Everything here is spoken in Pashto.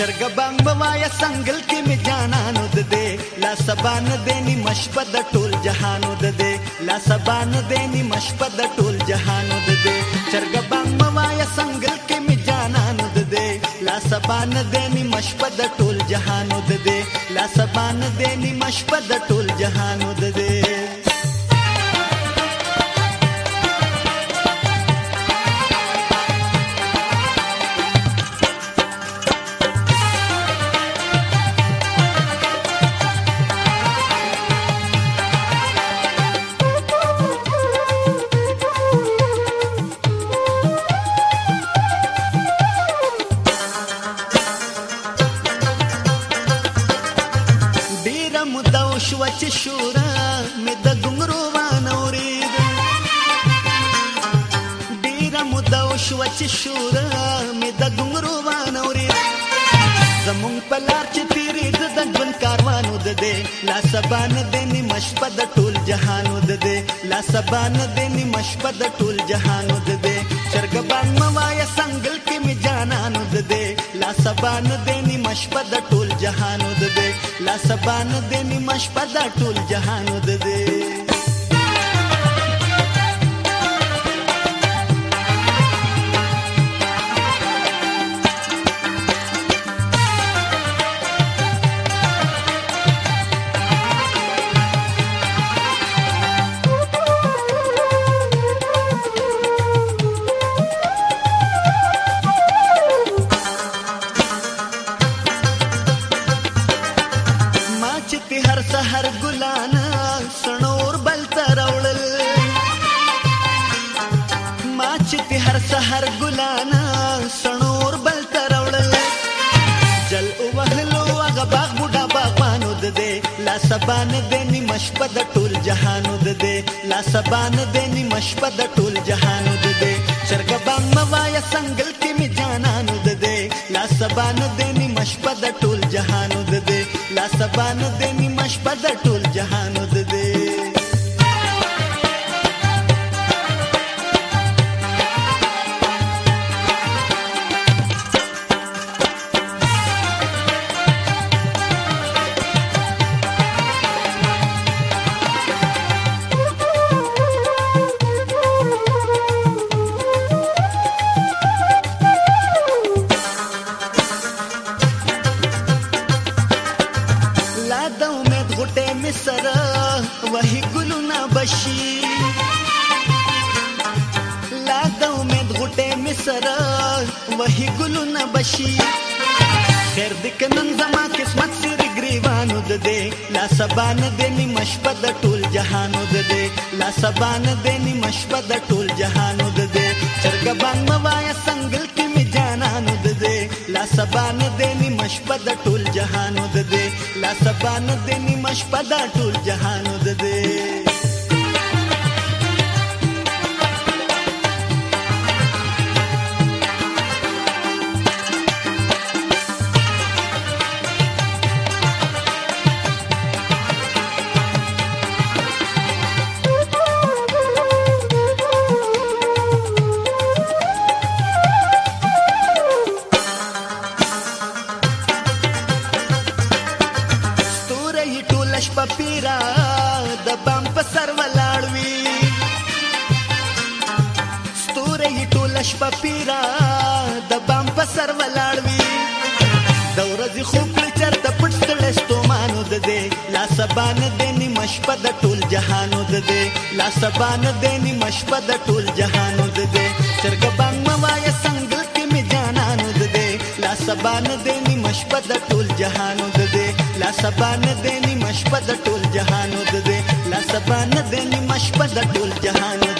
چرګ بام بوایا سنگل کې می جانانو د دې لا سبان دې ني مشپد د ټول جهانو د دې لا سبان دې ني مشپد د ټول جهانو د دې چرګ بام بوایا سنگل کې می جانانو د دې لا سبان دې ني مشپد د ټول جهانو د دې لا سبان دې ني مشپد د ټول جهانو چې شورا مې د ګمرو وانورید ډیر مودا او شو چې شورا مې د ګمرو وانورید زمون په لار چې تیرې د ژوند کاروانو د دې لا سبان دې نمشپ د ټول جهانو د دې لا سبان دې نمشپ د ټول جهانو د دې چرګ باندې ما یا سنگل کې می جانانو د دې لا سبان دې نیمه شپه د ټول جهان د دې لا سبان دې نیمه شپه د ټول جهان د دې سحر ګلانا سنور بل ترول ما چې په هر سحر ګلانا سنور بل ترول جل او وهلو هغه باغ بوډا باغوانو د دې لا سبان دې ني مشپد ټول جهانو د دې لا سبان دې ني مشپد ټول جهانو د دې چرګ بام موایا څنګه کې می جانانو د دې لا سبان دې د امید غټه می سره وهي ګلونه بشي لا د امید غټه می سره وهي ګلونه بشي خیر دې کنن زما قسمت سر ګریوانو د دې لا سبان دې نی مشبد ټول جهانو د دې لا سبان دې نی مشبد ټول لا سبا نه دې نیم شپه د ټول جهان د دې لا سبا نه دې نیم شپه د ټول جهان د دې ډیرا د بم په سر ولاړ وی ستورې ټول شپه پیرا د بم په سر ولاړ وی د ورځې خوب چر د پټ ستړې ستومانو د دې لا سبان دې نی مشپه د ټول جهانو د دې لا سبان دې نی مشپه د ټول جهانو د دې چرګ بنګ موایا څنګه کې می جانانو د دې لا سبان دې نی مشپه د ټول جهانو د دې لا سبا نه دې نیمه شپه د ټول جهان د دې لا سبا نه دې نیمه شپه د ټول جهان د